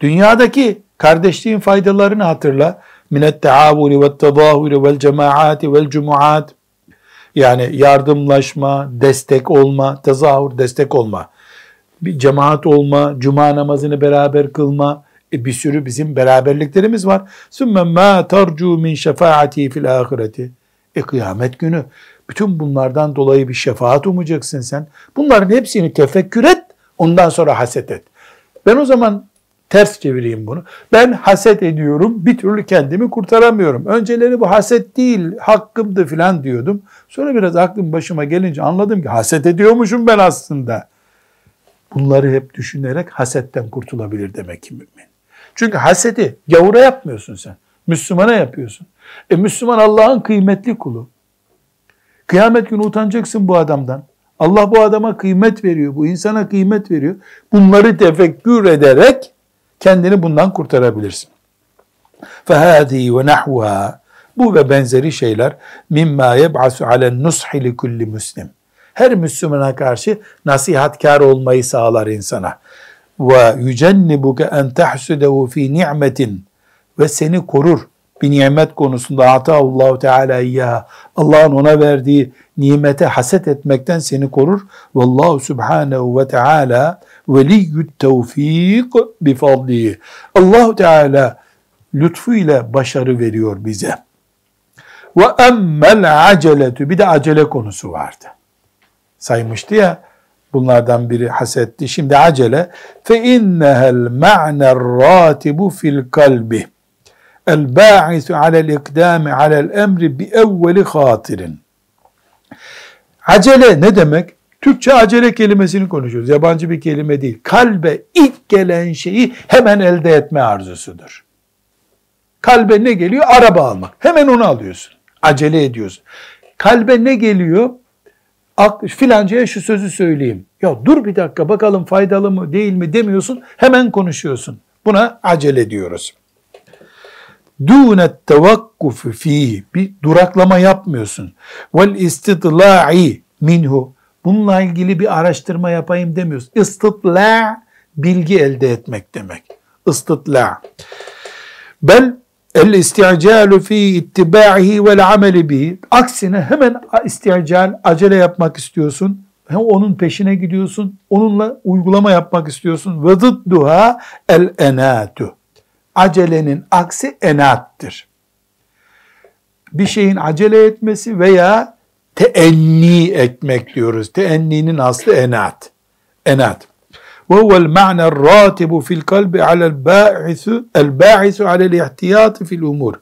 Dünyadaki kardeşliğin faydalarını hatırla. Minet teavuli ve tezahuri vel cemaati vel cumuat. Yani yardımlaşma, destek olma, tezahür destek olma. Bir cemaat olma, cuma namazını beraber kılma. E bir sürü bizim beraberliklerimiz var. Sümme ma tarcu min şefaati fil ahireti. E kıyamet günü bütün bunlardan dolayı bir şefaat umacaksın sen. Bunların hepsini tefekkür et, ondan sonra haset et. Ben o zaman ters çevireyim bunu. Ben haset ediyorum, bir türlü kendimi kurtaramıyorum. Önceleri bu haset değil, hakkımdı filan diyordum. Sonra biraz aklım başıma gelince anladım ki haset ediyormuşum ben aslında. Bunları hep düşünerek hasetten kurtulabilir demek ki mümin. Çünkü haseti gavura yapmıyorsun sen. Müslümana yapıyorsun. E Müslüman Allah'ın kıymetli kulu. Kıyamet günü utanacaksın bu adamdan. Allah bu adama kıymet veriyor, bu insana kıymet veriyor. Bunları tefekkür ederek kendini bundan kurtarabilirsin. فَهَذِي وَنَحْوَهَا Bu ve benzeri şeyler mimma yeb'asu alen nushi li kulli muslim. Her Müslümana karşı nasihatkar olmayı sağlar insana. Ve yücennibuke en tahsudehu fi ni'metin ve seni korur bir nimet konusunda Allahu Teala ya Allah'ın ona verdiği nimete haset etmekten seni korur. Vallahu Subhanahu ve Teala veliyyut tevfik bi fadlihi. Allahu Teala lütfu ile başarı veriyor bize. Ve emmel aceletu bir de acele konusu vardı. Saymıştı ya bunlardan biri hasetti. Şimdi acele fe innehel ma'ner ratibu fil kalbi el ba'isu alel ikdami alel emri bi evveli hatirin. Acele ne demek? Türkçe acele kelimesini konuşuyoruz. Yabancı bir kelime değil. Kalbe ilk gelen şeyi hemen elde etme arzusudur. Kalbe ne geliyor? Araba almak. Hemen onu alıyorsun. Acele ediyorsun. Kalbe ne geliyor? Filancaya şu sözü söyleyeyim. Ya dur bir dakika bakalım faydalı mı değil mi demiyorsun. Hemen konuşuyorsun. Buna acele diyoruz dûne tevakkufu fihi bir duraklama yapmıyorsun. Vel istitla'i minhu bununla ilgili bir araştırma yapayım demiyorsun. İstitla bilgi elde etmek demek. İstitla. Bel el isti'calu fi ittiba'ihi vel ameli bi. Aksine hemen isti'cal acele yapmak istiyorsun. Hem onun peşine gidiyorsun. Onunla uygulama yapmak istiyorsun. Ve zıdduha el enatu acelenin aksi enattır. Bir şeyin acele etmesi veya teenni etmek diyoruz. Teenninin aslı enat. Enat. Ratibu fil kalbi alel ba'isu el ba'isu alel ihtiyatı fil umur.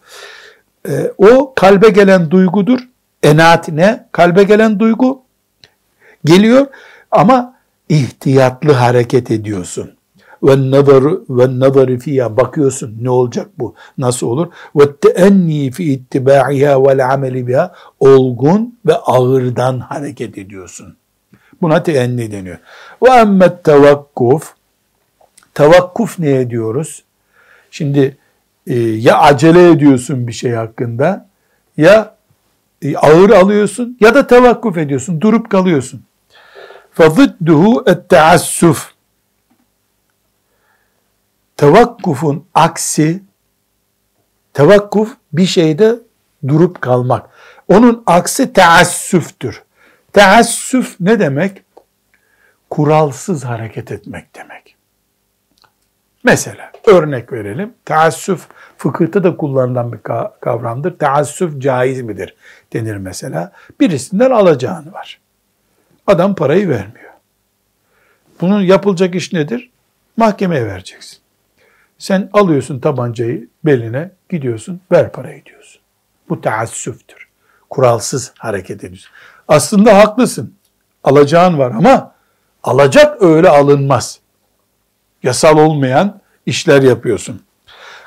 Ee, o kalbe gelen duygudur. Enat ne? Kalbe gelen duygu geliyor ama ihtiyatlı hareket ediyorsun ve nazar ve nazar fiya bakıyorsun ne olacak bu nasıl olur ve teenni fi ittiba'iha vel ameli biha olgun ve ağırdan hareket ediyorsun. Buna teenni deniyor. Ve emmet tevakkuf tevakkuf ne ediyoruz? Şimdi e, ya acele ediyorsun bir şey hakkında ya e, ağır alıyorsun ya da tevakkuf ediyorsun, durup kalıyorsun. فَضِدُّهُ التَّعَسُّفِ Tevakkufun aksi, tevakkuf bir şeyde durup kalmak. Onun aksi teassüftür. Teassüf ne demek? Kuralsız hareket etmek demek. Mesela örnek verelim. Teassüf fıkıhta da kullanılan bir kavramdır. Teassüf caiz midir denir mesela. Birisinden alacağın var. Adam parayı vermiyor. Bunun yapılacak iş nedir? Mahkemeye vereceksin. Sen alıyorsun tabancayı beline, gidiyorsun, ver parayı diyorsun. Bu taassüftür. Kuralsız hareket ediyorsun. Aslında haklısın. Alacağın var ama alacak öyle alınmaz. Yasal olmayan işler yapıyorsun.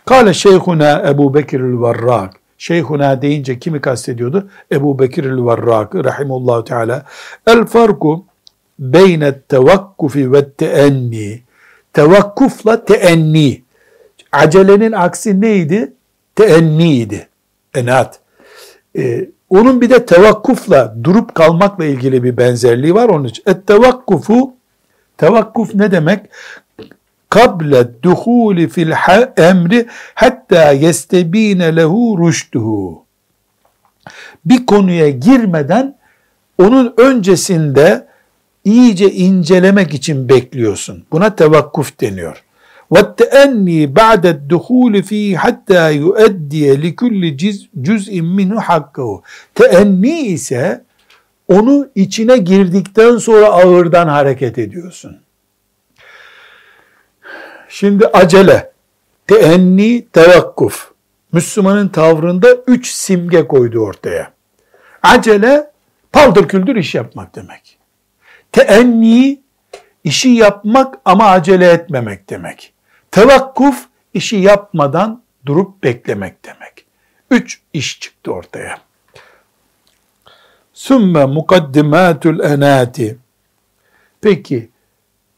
Kale şeyhuna Ebu Bekirül Varrak. Şeyhuna deyince kimi kastediyordu? Ebu Bekirül Varrak rahimullahu teala. El farku beyne tevakkufi ve teenni. Tevakkufla teenni Acelenin aksi neydi? Teenniydi. Enat. Ee, onun bir de tevakkufla, durup kalmakla ilgili bir benzerliği var onun için. Et tevakkuf ne demek? Kable duhuli fil emri hatta yestebine lehu rüştuhu. Bir konuya girmeden onun öncesinde iyice incelemek için bekliyorsun. Buna tevakkuf deniyor. وَالتَّأَنِّي بَعْدَ الدُّخُولِ ف۪ي حَتَّى يُؤَدِّيَ لِكُلِّ جُزْءٍ مِنْهُ حَقَّهُ Teenni ise onu içine girdikten sonra ağırdan hareket ediyorsun. Şimdi acele, teenni, tevakkuf. Müslümanın tavrında üç simge koydu ortaya. Acele, paldır küldür iş yapmak demek. Teenni, işi yapmak ama acele etmemek demek. Tevakkuf işi yapmadan durup beklemek demek. Üç iş çıktı ortaya. Sümme mukaddimatul enati. Peki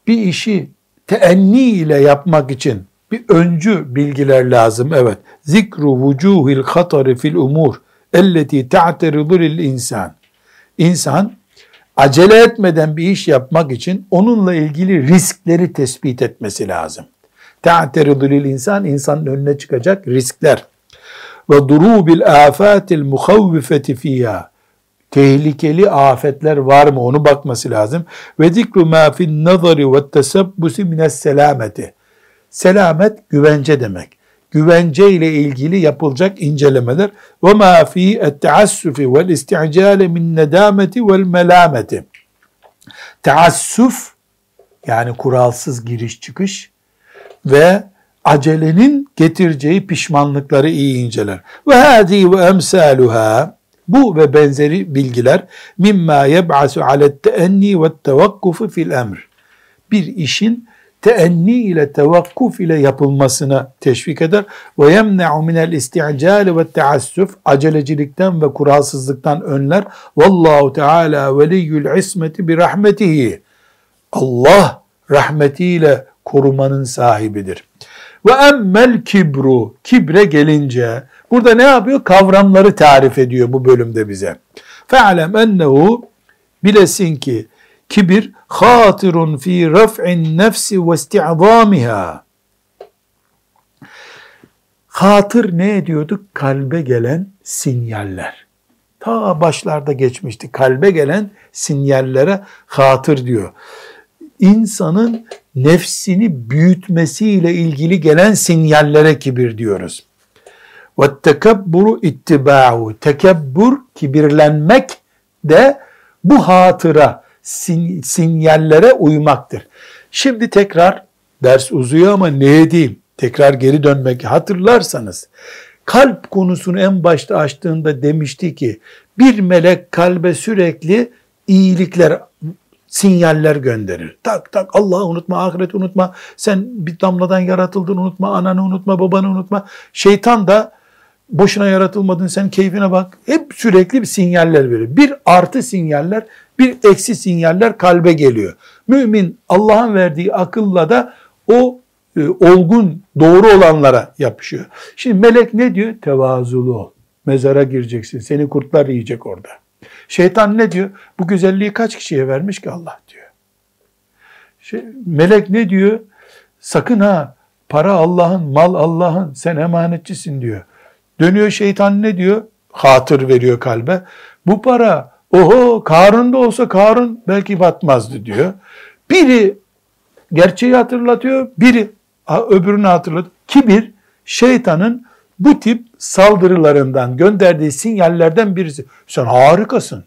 bir işi teenni ile yapmak için bir öncü bilgiler lazım. Evet. Zikru vucuhil hatari fil umur elleti ta'teridu lil insan. İnsan acele etmeden bir iş yapmak için onunla ilgili riskleri tespit etmesi lazım. Ta'teridu lil insan, insanın önüne çıkacak riskler. Ve durubil afatil muhavvifeti fiyâ. Tehlikeli afetler var mı onu bakması lazım. Ve zikru ma fin nazari ve tesabbusi mines selameti. Selamet güvence demek. Güvence ile ilgili yapılacak incelemeler. Ve ma fi et-teassufi vel isti'cale min nedameti vel melameti. Teassuf yani kuralsız giriş çıkış ve acelenin getireceği pişmanlıkları iyi inceler. Ve hadi ve emsaluha bu ve benzeri bilgiler mimma yeb'asu alet teenni ve tevakkufu fil emr. Bir işin teenni ile tevakkuf ile yapılmasına teşvik eder. Ve yemne'u minel isti'cal ve teassuf acelecilikten ve kuralsızlıktan önler. Vallahu Teala veliyyül ismeti bi rahmetihi. Allah rahmetiyle korumanın sahibidir. Ve emmel kibru, kibre gelince, burada ne yapıyor? Kavramları tarif ediyor bu bölümde bize. Fe'alem ennehu, bilesin ki, kibir, hatirun fi raf'in nefsi ve isti'zamiha. Hatır ne ediyorduk? Kalbe gelen sinyaller. Ta başlarda geçmişti. Kalbe gelen sinyallere hatır diyor. İnsanın nefsini büyütmesiyle ilgili gelen sinyallere kibir diyoruz. Ve tekebburu ittiba'u. Tekebbür, kibirlenmek de bu hatıra, sin, sinyallere uymaktır. Şimdi tekrar ders uzuyor ama ne edeyim? Tekrar geri dönmek hatırlarsanız kalp konusunu en başta açtığında demişti ki bir melek kalbe sürekli iyilikler sinyaller gönderir. Tak tak Allah'ı unutma, ahireti unutma. Sen bir damladan yaratıldın unutma, ananı unutma, babanı unutma. Şeytan da boşuna yaratılmadın sen keyfine bak. Hep sürekli bir sinyaller verir. Bir artı sinyaller, bir eksi sinyaller kalbe geliyor. Mümin Allah'ın verdiği akılla da o e, olgun, doğru olanlara yapışıyor. Şimdi melek ne diyor? Tevazulu ol. Mezara gireceksin. Seni kurtlar yiyecek orada. Şeytan ne diyor? Bu güzelliği kaç kişiye vermiş ki Allah diyor. Şey, melek ne diyor? Sakın ha para Allah'ın, mal Allah'ın, sen emanetçisin diyor. Dönüyor şeytan ne diyor? Hatır veriyor kalbe. Bu para, oho Karun da olsa Karun belki batmazdı diyor. Biri gerçeği hatırlatıyor, biri öbürünü hatırlatıyor. Kibir şeytanın bu tip saldırılarından gönderdiği sinyallerden birisi. Sen harikasın.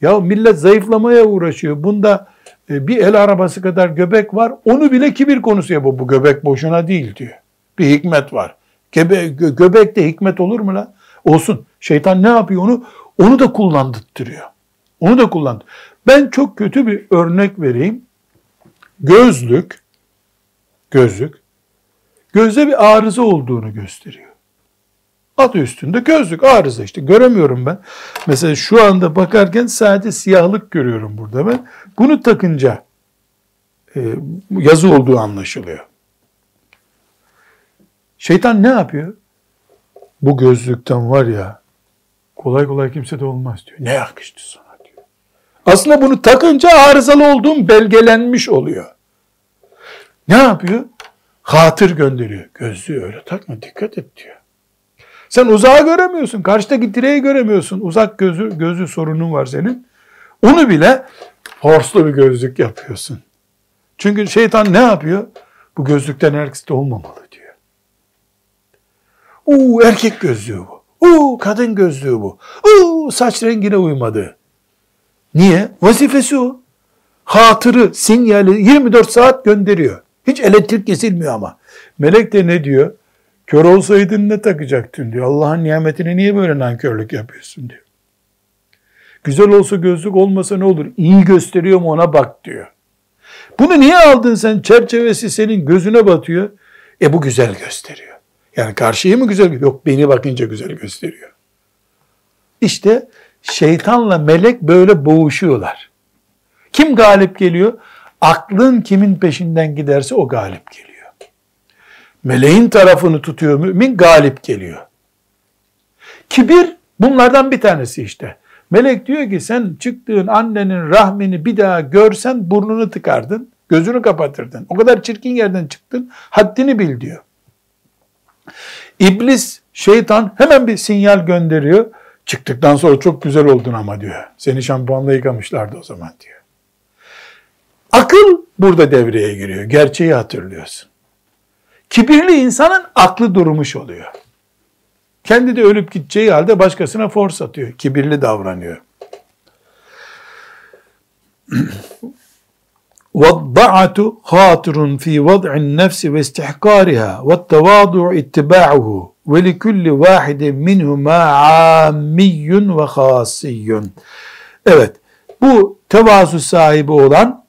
Ya millet zayıflamaya uğraşıyor. Bunda e, bir el arabası kadar göbek var. Onu bile kibir konusu yapıyor. Bu göbek boşuna değil diyor. Bir hikmet var. Göbe, gö, göbekte hikmet olur mu la? Olsun. Şeytan ne yapıyor onu? Onu da kullandırtırıyor. Onu da kullandı. Ben çok kötü bir örnek vereyim. Gözlük, gözlük, gözde bir arıza olduğunu gösteriyor. Adı üstünde gözlük arıza işte göremiyorum ben. Mesela şu anda bakarken sadece siyahlık görüyorum burada ben. Bunu takınca e, yazı olduğu anlaşılıyor. Şeytan ne yapıyor? Bu gözlükten var ya Kolay kolay kimse de olmaz diyor. Ne yakıştı sana diyor. Aslında bunu takınca arızalı olduğum belgelenmiş oluyor. Ne yapıyor? Hatır gönderiyor. Gözlüğü öyle takma dikkat et diyor. Sen uzağı göremiyorsun. Karşıdaki direği göremiyorsun. Uzak gözü, gözü sorunun var senin. Onu bile forslu bir gözlük yapıyorsun. Çünkü şeytan ne yapıyor? Bu gözlükten herkeste olmamalı diyor. Uuu erkek gözlüğü bu. Uuu kadın gözlüğü bu. Uuu saç rengine uymadı. Niye? Vazifesi o. Hatırı, sinyali 24 saat gönderiyor. Hiç elektrik kesilmiyor ama. Melek de ne diyor? Kör olsaydın ne takacaktın diyor. Allah'ın nimetini niye böyle nankörlük yapıyorsun diyor. Güzel olsa gözlük olmasa ne olur? İyi gösteriyor mu ona bak diyor. Bunu niye aldın sen? Çerçevesi senin gözüne batıyor. E bu güzel gösteriyor. Yani karşıyı mı güzel Yok beni bakınca güzel gösteriyor. İşte şeytanla melek böyle boğuşuyorlar. Kim galip geliyor? Aklın kimin peşinden giderse o galip geliyor. Meleğin tarafını tutuyor mümin galip geliyor. Kibir bunlardan bir tanesi işte. Melek diyor ki sen çıktığın annenin rahmini bir daha görsen burnunu tıkardın, gözünü kapatırdın. O kadar çirkin yerden çıktın, haddini bil diyor. İblis, şeytan hemen bir sinyal gönderiyor. Çıktıktan sonra çok güzel oldun ama diyor. Seni şampuanla yıkamışlardı o zaman diyor. Akıl burada devreye giriyor. Gerçeği hatırlıyorsun. Kibirli insanın aklı durmuş oluyor. Kendi de ölüp gideceği halde başkasına force atıyor. Kibirli davranıyor. وَالضَّعَةُ خَاطِرٌ ف۪ي وَضْعِ النَّفْسِ وَاِسْتِحْقَارِهَا وَالتَّوَاضُعُ اتِّبَاعُهُ وَلِكُلِّ وَاحِدٍ مِنْهُمَا عَامِّيٌّ وَخَاسِيٌّ Evet, bu tevazu sahibi olan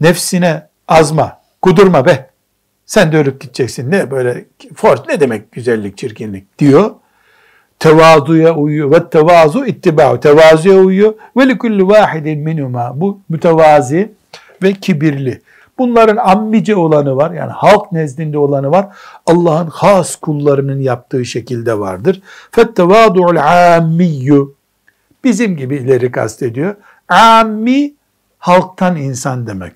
nefsine azma, kudurma be, sen de ölüp gideceksin. Ne böyle force ne demek güzellik, çirkinlik diyor. Tevazuya uyuyor. Ve tevazu ittiba'u. Tevazuya uyuyor. Ve likulli vahidin minuma. Bu mütevazi ve kibirli. Bunların ammice olanı var. Yani halk nezdinde olanı var. Allah'ın has kullarının yaptığı şekilde vardır. Fettevadu'l ammiyyu. Bizim gibileri kastediyor. Ammi halktan insan demek.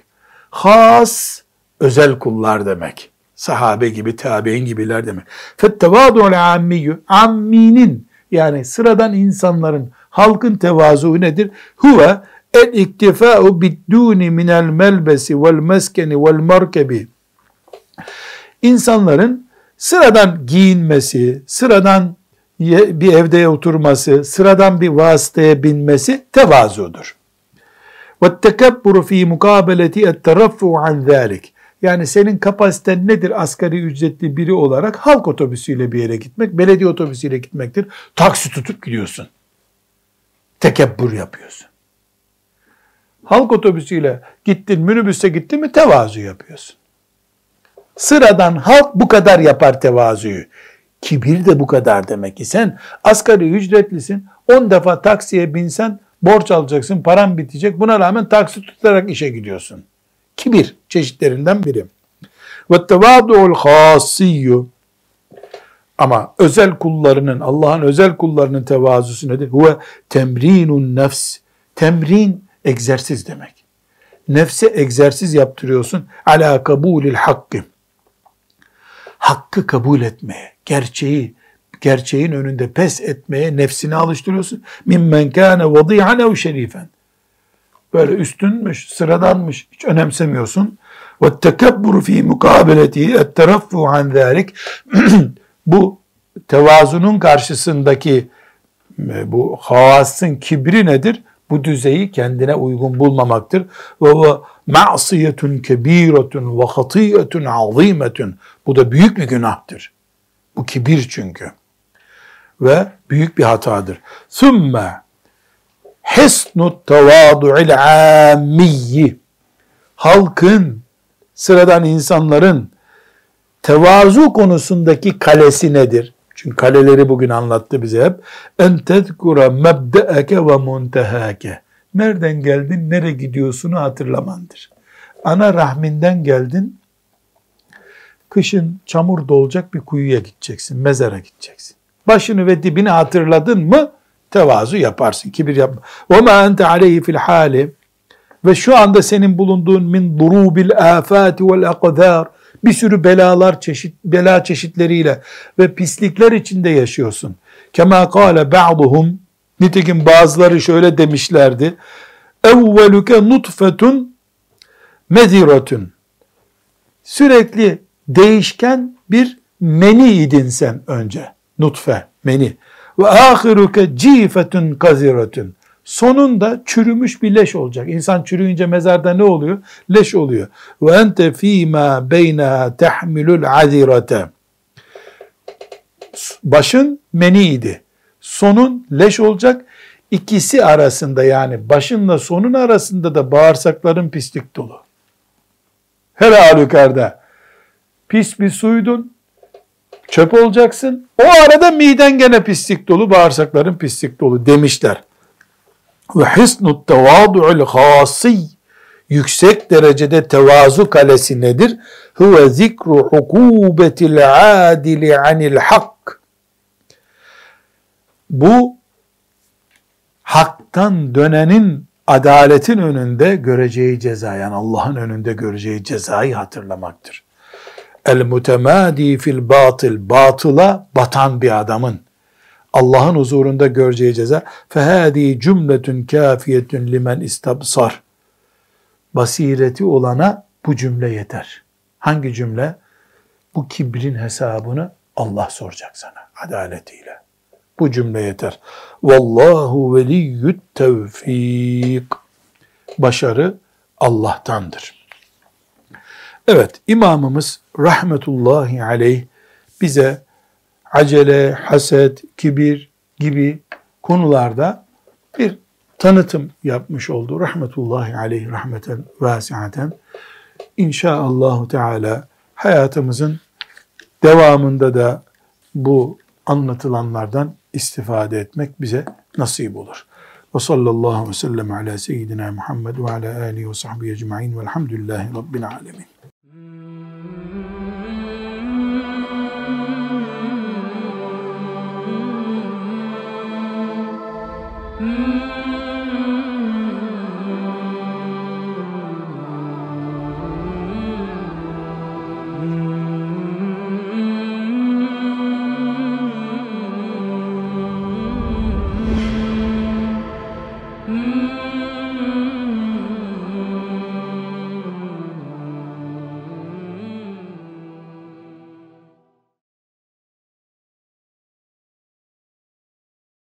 Has özel kullar demek. Sahabe gibi, tabi'in gibiler demek. Fettevadu'l ammiyyü, amminin yani sıradan insanların, halkın tevazu nedir? Huve el iktifa'u bidduni minel melbesi vel meskeni vel markebi. İnsanların sıradan giyinmesi, sıradan bir evde oturması, sıradan bir vasıtaya binmesi tevazudur. Ve tekebburu fi mukabeleti et teraffu an zalik. Yani senin kapasiten nedir asgari ücretli biri olarak? Halk otobüsüyle bir yere gitmek, belediye otobüsüyle gitmektir. Taksi tutup gidiyorsun. Tekebbür yapıyorsun. Halk otobüsüyle gittin, minibüse gittin mi tevazu yapıyorsun. Sıradan halk bu kadar yapar tevazuyu. Kibir de bu kadar demek ki sen asgari ücretlisin 10 defa taksiye binsen borç alacaksın paran bitecek buna rağmen taksi tutarak işe gidiyorsun. Kibir çeşitlerinden biri. Ve tevadu'ul hasiyyu ama özel kullarının, Allah'ın özel kullarının tevazusu nedir? Huve temrinun nefs. Temrin egzersiz demek. Nefse egzersiz yaptırıyorsun. Ala kabulil hakkı. Hakkı kabul etmeye, gerçeği, gerçeğin önünde pes etmeye nefsini alıştırıyorsun. Mimmen kâne vadi'an ev şerifen böyle üstünmüş, sıradanmış hiç önemsemiyorsun. Ve tekebburu fi mukabeleti et teraffu an zalik. Bu tevazunun karşısındaki e, bu havasın kibri nedir? Bu düzeyi kendine uygun bulmamaktır. Ve ma'siyetun kebiretun ve hatiyetun azimetun. Bu da büyük bir günahtır. Bu kibir çünkü. Ve büyük bir hatadır. Sümme Hesnut tevadu'il amiyyi. Halkın, sıradan insanların tevazu konusundaki kalesi nedir? Çünkü kaleleri bugün anlattı bize hep. En tezkura mebde'eke ve muntehake. Nereden geldin, nereye gidiyorsunu hatırlamandır. Ana rahminden geldin, kışın çamur dolacak bir kuyuya gideceksin, mezara gideceksin. Başını ve dibini hatırladın mı, Tevazu yaparsın. Kibir yapma. Ve ma ente aleyhi fil hali ve şu anda senin bulunduğun min durubil afati vel akdar bir sürü belalar çeşit bela çeşitleriyle ve pislikler içinde yaşıyorsun. Kema kâle ba'duhum nitekim bazıları şöyle demişlerdi. Evveluke nutfetun mediratun. Sürekli değişken bir meni idin sen önce. Nutfe, meni. Ve ahiruke cifetun kaziratun. Sonunda çürümüş bir leş olacak. İnsan çürüyünce mezarda ne oluyor? Leş oluyor. Ve ente fîmâ beyneha tehmilul azirete. Başın meniydi. Sonun leş olacak. İkisi arasında yani başınla sonun arasında da bağırsakların pislik dolu. Her halükarda pis bir suydun, çöp olacaksın. O arada miden gene pislik dolu, bağırsakların pislik dolu demişler. Ve hisnut tevadu'ul hasi yüksek derecede tevazu kalesi nedir? Huve zikru hukubetil adili anil hak. Bu haktan dönenin adaletin önünde göreceği ceza yani Allah'ın önünde göreceği cezayı hatırlamaktır. El mutemadi fil batıl batıla batan bir adamın Allah'ın huzurunda göreceği ceza fehadi cümletün kafiyetün limen istabsar basireti olana bu cümle yeter. Hangi cümle? Bu kibrin hesabını Allah soracak sana adaletiyle. Bu cümle yeter. Vallahu veliyyut tevfik. Başarı Allah'tandır. Evet, imamımız rahmetullahi aleyh bize acele, haset, kibir gibi konularda bir tanıtım yapmış oldu. Rahmetullahi aleyh rahmeten vasiaten. İnşaallahu Teala hayatımızın devamında da bu anlatılanlardan istifade etmek bize nasip olur. Ve sallallahu ve sellem ala seyyidina Muhammed ve ala alihi ve sahbihi ecma'in velhamdülillahi rabbil alemin. Mm.